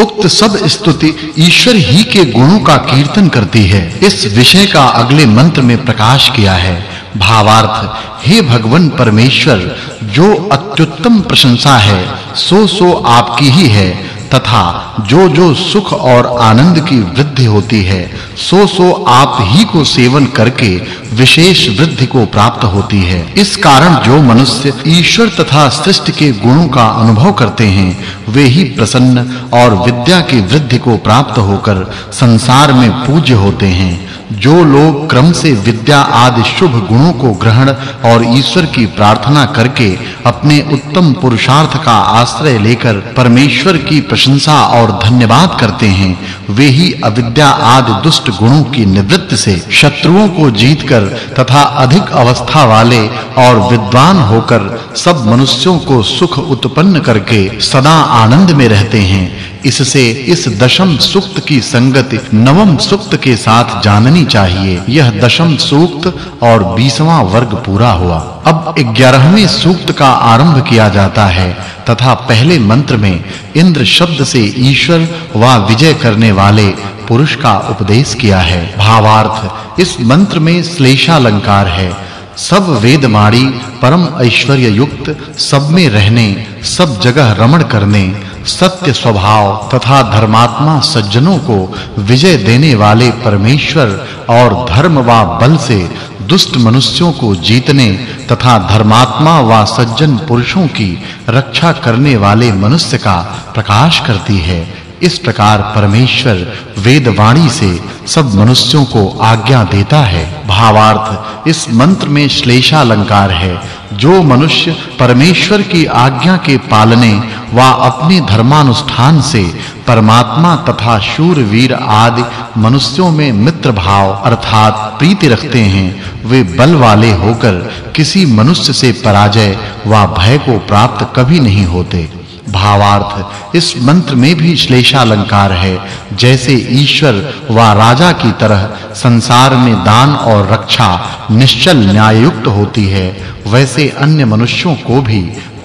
उक्त सब स्तुति ईश्वर ही के गुणों का कीर्तन करती है। इस विषय का अगले मंत्र में प्रकाश किया है। भावार्थ, हे भगवन परमेश्वर, जो अत्युत्तम प्रशंसा है, सो सो आपकी ही है। तथा जो जो सुख और आनंद की वृद्धि होती है सो सो आप ही को सेवन करके विशेष वृद्धि को प्राप्त होती है। इस कारण जो मनुष्य ईश्वर तथा सृष्टि के गुणों का अनुभव करते हैं, वे ही प्रसन्न और विद्या की वृद्धि को प्राप्त होकर संसार में पूज्य होते हैं। जो लोग क्रम से विद्या आदि शुभ गुणों को ग्रहण और ईश्वर की प्रार्थना करके अपने उत्तम पुरुषार्थ का आश्रय लेकर परमेश्वर की और धन्यवाद करते हैं, वे ही अविद्या आदि दुष्ट गुणों की निवृत्ति से शत्रुओं को जीतकर तथा अधिक अवस्था वाले और विद्वान होकर सब मनुष्यों को सुख उत्पन्न करके सदा आनंद में रहते हैं। इससे इस दशम सूक्त की संगति नवम सूक्त के साथ जाननी चाहिए। यह दशम सूक्त और 20वां वर्ग पूरा हुआ। अब 11वें सूक्त का आरंभ किया जाता है। तथा पहले मंत्र में इंद्र शब्द से ईश्वर व विजय करने वाले पुरुष का उपदेश किया है। भावार्थ, इस मंत्र में श्लेषालंकार है। सब वेदमाणी परम ऐश्वर्य युक्त सब में रहने, सब जगह रमण करने, सत्य स्वभाव तथा धर्मात्मा सज्जनों को विजय देने वाले परमेश्वर और धर्म व बल से दुष्ट मनुष्यों को जीतने तथा धर्मात्मा व सज्जन पुरुषों की रक्षा करने वाले मनुष्य का प्रकाश करती है। इस प्रकार परमेश्वर वेद वाणी से सब मनुष्यों को आज्ञा देता है। भावार्थ, इस मंत्र में श्लेषा अलंकार है। जो मनुष्य परमेश्वर की आज्ञा के पालने व अपने धर्मानुष्ठान से परमात्मा तथा शूरवीर आदि मनुष्यों में मित्र भाव अर्थात प्रीति रखते हैं, वे बल वाले होकर किसी मनुष्य से पराजय व भय को प्राप्त कभी नहीं होते। भावार्थ। इस मंत्र में भी श्लेषालंकार है। जैसे ईश्वर व राजा की तरह संसार में दान और रक्षा निश्चल न्याय युक्त होती है, वैसे अन्य मनुष्यों को भी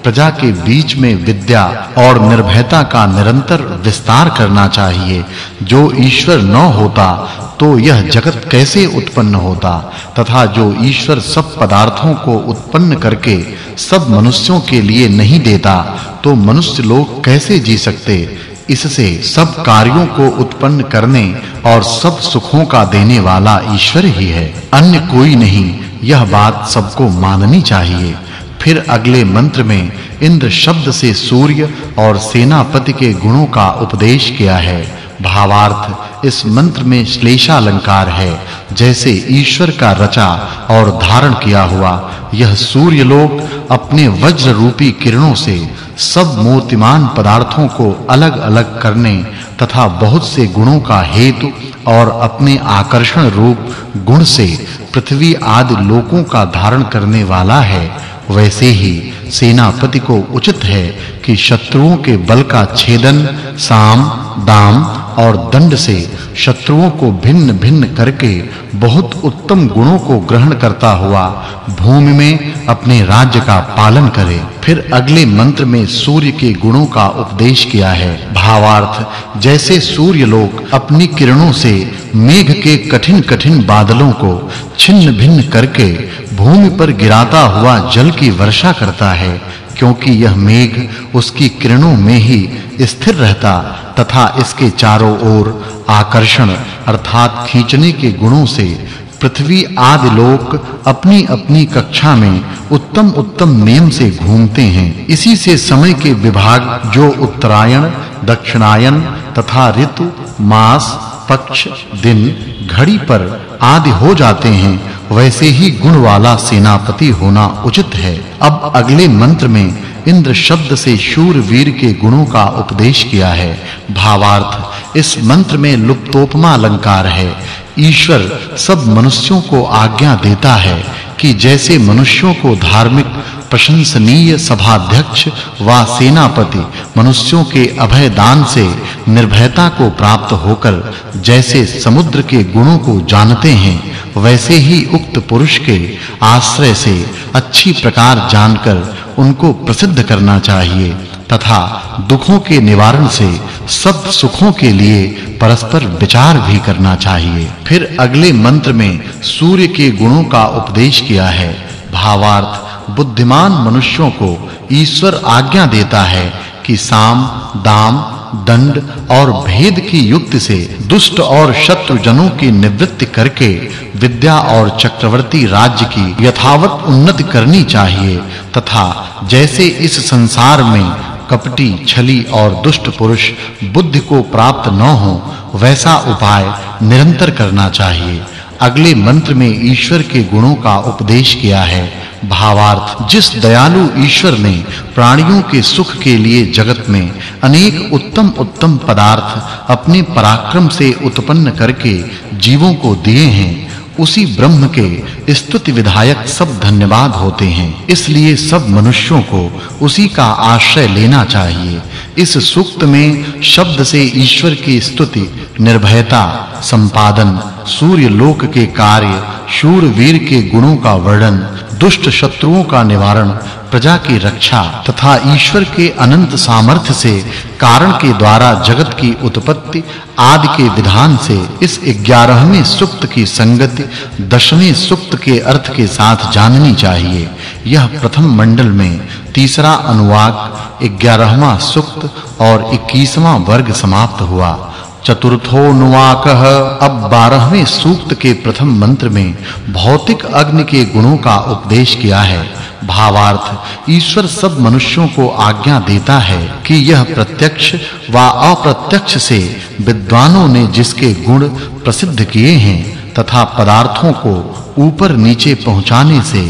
प्रजा के बीच में विद्या और निर्भयता का निरंतर विस्तार करना चाहिए। जो ईश्वर न होता तो यह जगत कैसे उत्पन्न होता? तथा जो ईश्वर सब पदार्थों को उत्पन्न करके सब मनुष्यों के लिए नहीं देता तो मनुष्य लोग कैसे जी सकते? इससे सब कार्यों को उत्पन्न करने और सब सुखों का देने वाला ईश्वर ही है। अन्य कोई नहीं, यह बात सबको माननी चाहिए। फिर अगले मंत्र में इंद्र शब्द से सूर्य और सेनापति के गुणों का उपदेश किया है। भावार्थ, इस मंत्र में श्लेषा अलंकार है। जैसे ईश्वर का रचा और धारण किया हुआ, यह सूर्य लोक अपने वज्र रूपी किरणों से सब मूर्तिमान पदार्थों को अलग-अलग करने तथा बहुत से गुणों का हेतु और अपने आकर्षण रूप गुण से पृथ्वी आदि लोकों का धारण करने वाला है। वैसे ही सेनापति को उचित है कि शत्रुओं के बल का छेदन साम, दाम और दंड से शत्रुओं को भिन्न-भिन्न करके बहुत उत्तम गुणों को ग्रहण करता हुआ भूमि में अपने राज्य का पालन करे। फिर अगले मंत्र में सूर्य के गुणों का उपदेश किया है। भावार्थ, जैसे सूर्य लोक अपनी किरणों से मेघ के कठिन-कठिन बादलों को छिन्न-भिन्न करके भूमि पर गिराता हुआ जल की वर्षा करता है, क्योंकि यह मेघ उसकी किरणों में ही स्थिर रहता तथा इसके चारों ओर आकर्षण अर्थात खींचने के गुणों से पृथ्वी आदि लोक अपनी अपनी कक्षा में उत्तम उत्तम नियम से घूमते हैं। इसी से समय के विभाग जो उत्तरायण, दक्षिणायन तथा ऋतु, मास, पक्ष, दिन, घड़ी पर आदि हो जाते हैं वैसे ही गुण वाला सेनापति होना उचित है। अब अगले मंत्र में इंद्र शब्द से शूर वीर के गुणों का उपदेश किया है। भावार्थ, इस मंत्र में लुप्तोपमा अलंकार है। ईश्वर सब मनुष्यों को आज्ञा देता है। कि जैसे मनुष्यों को धार्मिक, प्रशंसनीय सभाध्यक्ष व सेनापति मनुष्यों के अभय दान से निर्भयता को प्राप्त होकर जैसे समुद्र के गुणों को जानते हैं, वैसे ही उक्त पुरुष के आश्रय से अच्छी प्रकार जानकर उनको प्रसिद्ध करना चाहिए। तथा दुखों के निवारण से सब सुखों के लिए परस्पर विचार भी करना चाहिए। फिर अगले मंत्र में सूर्य के गुणों का उपदेश किया है। भावार्थ, बुद्धिमान मनुष्यों को ईश्वर आज्ञा देता है कि साम, दाम, दंड और भेद की युक्ति से दुष्ट और शत्रु जनों की निवृत्ति करके विद्या और चक्रवर्ती राज्य की यथावत उन्नति करनी चाहिए तथा जैसे इस संसार में कपटी, छली और दुष्ट पुरुष बुद्धि को प्राप्त न हो, वैसा उपाय निरंतर करना चाहिए। अगले मंत्र में ईश्वर के गुणों का उपदेश किया है। भावार्थ, जिस दयालु ईश्वर ने प्राणियों के सुख के लिए जगत में अनेक उत्तम उत्तम पदार्थ अपने पराक्रम से उत्पन्न करके जीवों को दिए हैं उसी ब्रह्म के स्तुति विधायक सब धन्यवाद होते हैं। इसलिए सब मनुष्यों को उसी का आश्रय लेना चाहिए। इस सूक्त में शब्द से ईश्वर की स्तुति, निर्भयता, संपादन सूर्य लोक के कार्य शूर वीर के गुणों का वर्णन दुष्ट शत्रुओं का निवारण, प्रजा की रक्षा तथा ईश्वर के अनंत सामर्थ्य से, कारण के द्वारा जगत की उत्पत्ति आदि के विधान से, इस 11वें सुक्त की संगति दशवें सुक्त के अर्थ के साथ जाननी चाहिए। यह प्रथम मंडल में तीसरा अनुवाक 11वां सुक्त और 21वां वर्ग समाप्त हुआ। चतुर्थो नुवाकः। अब 12वें सूक्त के प्रथम मंत्र में भौतिक अग्नि के गुणों का उपदेश किया है। भावार्थ, ईश्वर सब मनुष्यों को आज्ञा देता है कि यह प्रत्यक्ष व अप्रत्यक्ष से विद्वानों ने जिसके गुण प्रसिद्ध किए हैं तथा पदार्थों को ऊपर नीचे पहुँचाने से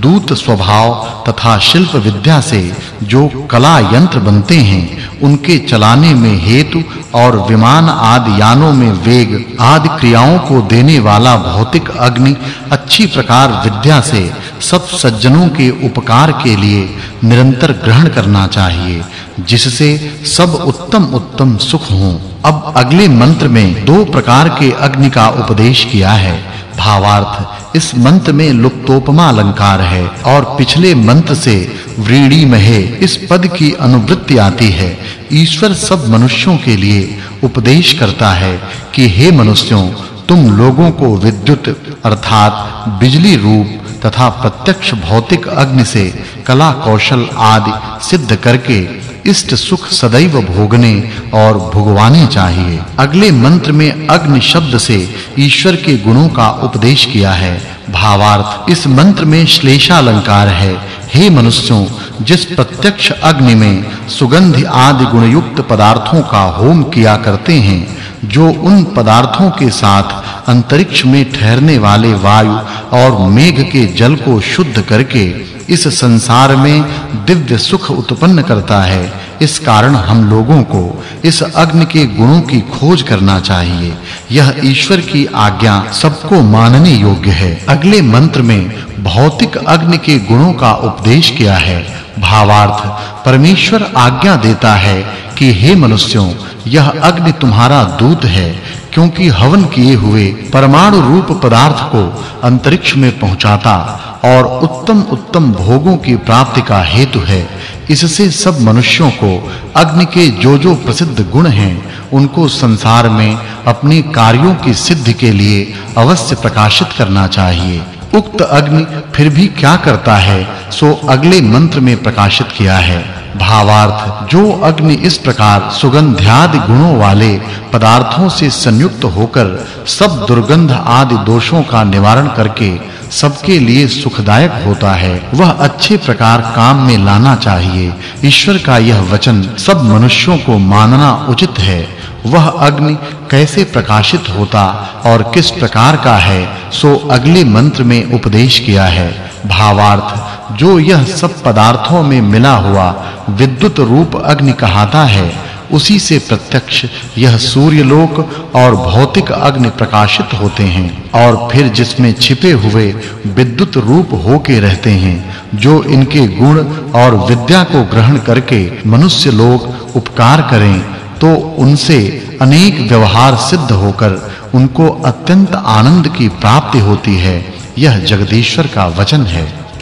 दूत स्वभाव तथा शिल्प विद्या से जो कला यंत्र बनते हैं, उनके चलाने में हेतु और विमान आदि यानों में वेग आदि क्रियाओं को देने वाला भौतिक अग्नि अच्छी प्रकार विद्या से सब सज्जनों के उपकार के लिए निरंतर ग्रहण करना चाहिए, जिससे सब उत्तम उत्तम सुख हों। अब अगले मंत्र में दो प्रकार के अग्नि का उपदेश किया है। भावार्थ, इस मंत्र में लुप्तोपमा अलंकार है, और पिछले मंत्र से व्रीड़ी महे, इस पद की अनुवृत्ति आती है। ईश्वर सब मनुष्यों के लिए उपदेश करता है कि, हे मनुष्यों, तुम लोगों को विद्युत, अर्थात बिजली रूप तथा प्रत्यक्ष भौतिक अग्नि से कला कौशल आदि सिद्ध करके इष्ट सुख सदैव भोगने और भोगवाने चाहिए। अगले मंत्र में अग्नि शब्द से ईश्वर के गुणों का उपदेश किया है। भावार्थ, इस मंत्र में श्लेषा अलंकार है। हे मनुष्यों, जिस प्रत्यक्ष अग्नि में सुगंध आदि गुणयुक्त पदार्थों का होम किया करते हैं, जो उन पदार्थों के साथ अंतरिक्ष में ठहरने वाले वायु और मेघ के जल को शुद्ध करके इस संसार में दिव्य सुख उत्पन्न करता है। इस कारण हम लोगों को इस अग्नि के गुणों की खोज करना चाहिए। यह ईश्वर की आज्ञा सबको मानने योग्य है। अगले मंत्र में भौतिक अग्नि के गुणों का उपदेश किया है। भावार्थ, परमेश्वर आज्ञा देता है कि हे मनुष्यों, यह अग्नि तुम्हारा दूत है, क्योंकि हवन किए हुए परमाणु रूप पदार्थ को अंतरिक्ष में पहुंचाता और उत्तम उत्तम भोगों की प्राप्ति का हेतु है। इससे सब मनुष्यों को अग्नि के जो जो प्रसिद्ध गुण हैं, उनको संसार में अपने कार्यों की सिद्धि के लिए अवश्य प्रकाशित करना चाहिए। उक्त अग्नि फिर भी क्या करता है, सो अगले मंत्र में प्रकाशित किया है। भावार्थ, जो अग्नि इस प्रकार सुगंध्यादि गुणों वाले पदार्थों से संयुक्त होकर सब दुर्गंध आदि दोषों का निवारण करके सबके लिए सुखदायक होता है, वह अच्छे प्रकार काम में लाना चाहिए। ईश्वर का यह वचन सब मनुष्यों को मानना उचित है। वह अग्नि कैसे प्रकाशित होता और किस प्रकार का है, सो अगले मंत्र में उपदेश किया है। भावार्थ जो यह सब पदार्थों में मिला हुआ विद्युत रूप अग्नि कहाता है, उसी से प्रत्यक्ष यह सूर्य लोक और भौतिक अग्नि प्रकाशित होते हैं और फिर जिसमें छिपे हुए विद्युत रूप होके रहते हैं, जो इनके गुण और विद्या को ग्रहण करके मनुष्य लोग उपकार करें तो उनसे अनेक व्यवहार सिद्ध होकर उनको अत्यंत आनंद की प्राप्ति होती है। यह जगदीश्वर का वचन है।